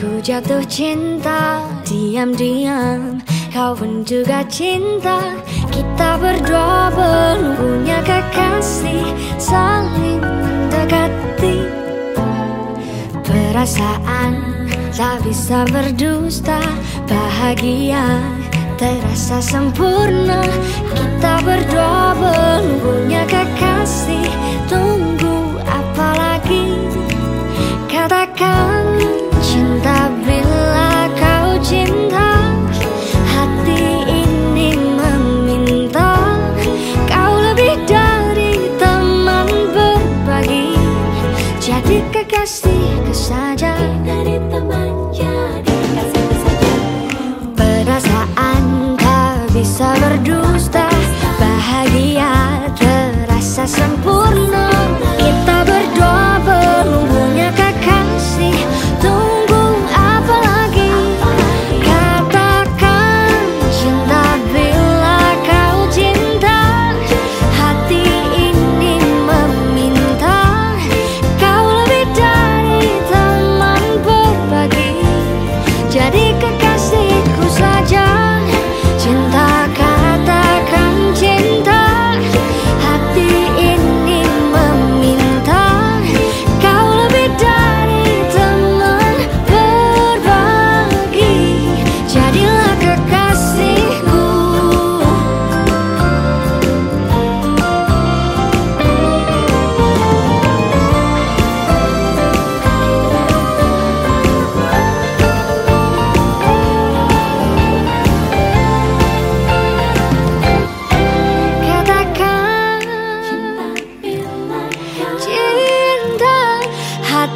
Ku jatuh cinta. Diam-diam Kau pun juga cinta. Kita berdua belum punya kekasih. Saling mendekati Perasaan tak bisa berdusta. Bahagia terasa sempurna. Kita berdua belum punya kekasih Jadi kekasihku saja Dari teman jadi kekasihku saja Perasaan tak bisa berdusta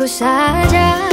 kekasihku saja